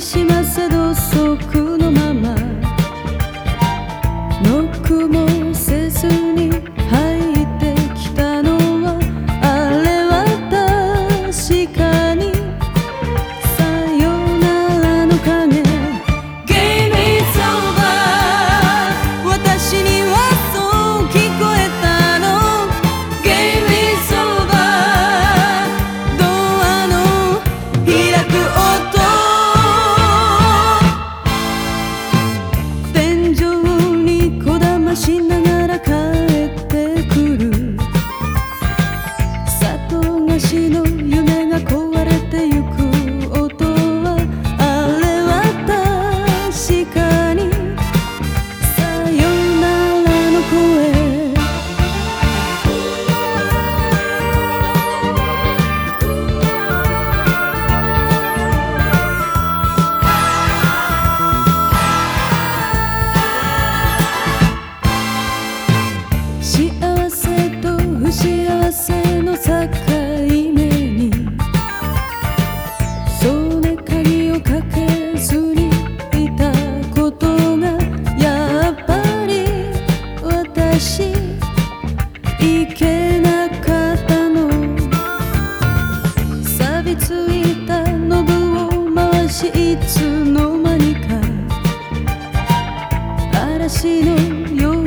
します。土足のまま。汗の境目にそれ鍵をかけずにいたことがやっぱり私いけなかったの。錆びついたノブを回しいつの間にか嵐のよう